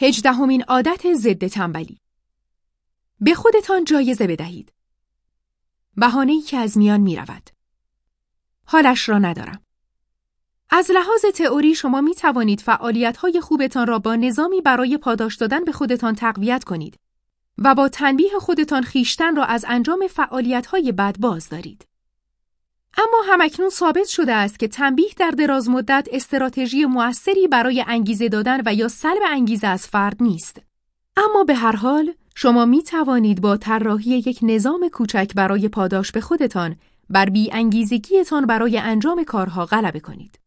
هجدهمین عادت ضد تنبلی به خودتان جایزه بدهید. بهانه‌ای که از میان می رود. حالش را ندارم. از لحاظ تئوری شما می توانید فعالیت های خوبتان را با نظامی برای پاداش دادن به خودتان تقویت کنید و با تنبیه خودتان خیشتن را از انجام فعالیت های بد باز دارید. اما همکنون ثابت شده است که تنبیه در دراز مدت استراتژی موثری برای انگیزه دادن و یا سلب انگیزه از فرد نیست. اما به هر حال شما می توانید با طراحی یک نظام کوچک برای پاداش به خودتان بر بی انگیزگیتان برای انجام کارها غلبه کنید.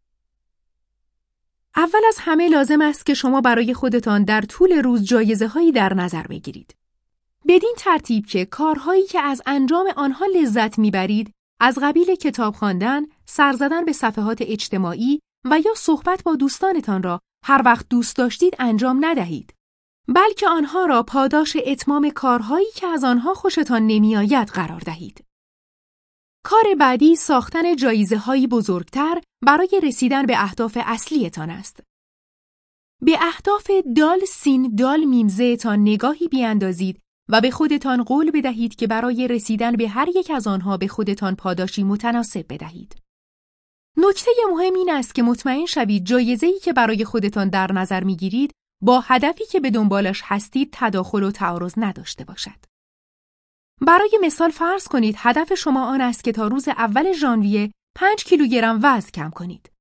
اول از همه لازم است که شما برای خودتان در طول روز جایزه هایی در نظر بگیرید. بدین ترتیب که کارهایی که از انجام آنها لذت می‌برید از قبیل کتاب خواندن، سر زدن به صفحات اجتماعی و یا صحبت با دوستانتان را هر وقت دوست داشتید انجام ندهید. بلکه آنها را پاداش اتمام کارهایی که از آنها خوشتان نمیآید قرار دهید. کار بعدی ساختن جایزه هایی بزرگتر برای رسیدن به اهداف اصلیتان است. به اهداف دال سین دال میمزه تان نگاهی بیاندازید و به خودتان قول بدهید که برای رسیدن به هر یک از آنها به خودتان پاداشی متناسب بدهید. نکته مهم این است که مطمئن شوید جایزه‌ای که برای خودتان در نظر می‌گیرید با هدفی که به دنبالش هستید تداخل و تعارض نداشته باشد. برای مثال فرض کنید هدف شما آن است که تا روز اول ژانویه 5 کیلوگرم وزن کم کنید.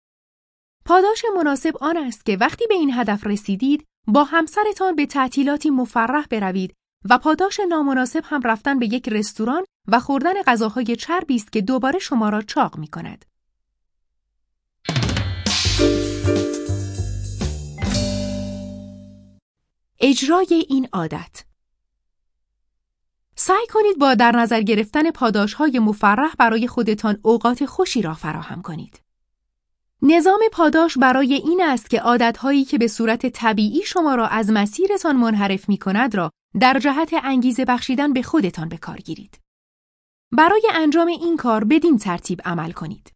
پاداش مناسب آن است که وقتی به این هدف رسیدید با همسرتان به تعطیلاتی مفرح بروید و پاداش نامناسب هم رفتن به یک رستوران و خوردن غذاهای چربی است که دوباره شما را چاق می کند. اجرای این عادت سعی کنید با در نظر گرفتن پاداش های مفرح برای خودتان اوقات خوشی را فراهم کنید. نظام پاداش برای این است که عادتهایی که به صورت طبیعی شما را از مسیرتان منحرف می کند را در جهت انگیزه بخشیدن به خودتان به کار گیرید. برای انجام این کار بدین ترتیب عمل کنید.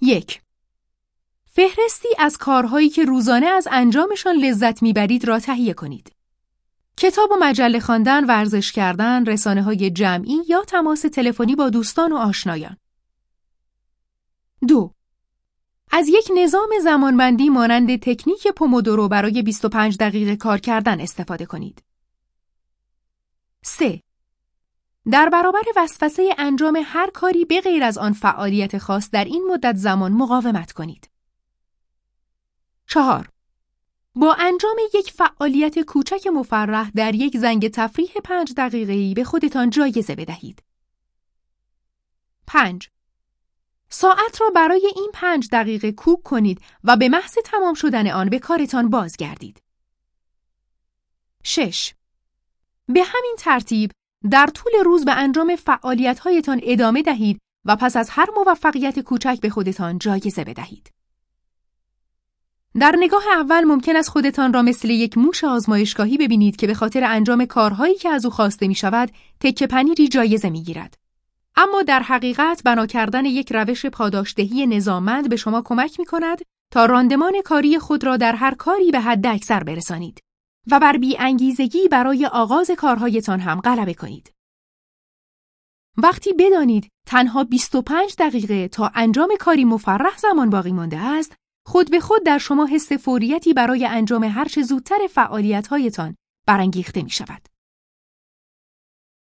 یک فهرستی از کارهایی که روزانه از انجامشان لذت می‌برید را تهیه کنید. کتاب و مجله خواندن، ورزش کردن، رسانه های جمعی یا تماس تلفنی با دوستان و آشنایان. دو از یک نظام زمانبندی مانند تکنیک پومودورو برای 25 دقیقه کار کردن استفاده کنید. 3. در برابر وسوسه انجام هر کاری به غیر از آن فعالیت خاص در این مدت زمان مقاومت کنید. 4. با انجام یک فعالیت کوچک مفرح در یک زنگ تفریح پنج دقیقه‌ای به خودتان جایزه بدهید. 5. ساعت را برای این پنج دقیقه کوک کنید و به محض تمام شدن آن به کارتان بازگردید. 6. به همین ترتیب در طول روز به انجام فعالیت‌هایتان ادامه دهید و پس از هر موفقیت کوچک به خودتان جایزه بدهید. در نگاه اول ممکن است خودتان را مثل یک موش آزمایشگاهی ببینید که به خاطر انجام کارهایی که از او خواسته می شود تکه پنیری جایزه می گیرد. اما در حقیقت بنا کردن یک روش پاداشدهی نظاممند به شما کمک می کند تا راندمان کاری خود را در هر کاری به حد اکثر برسانید و بر بی انگیزگی برای آغاز کارهایتان هم غلبه کنید. وقتی بدانید تنها 25 دقیقه تا انجام کاری مفرح زمان باقی مانده است، خود به خود در شما حس فوریتی برای انجام هرچه زودتر فعالیت‌هایتان برانگیخته می شود.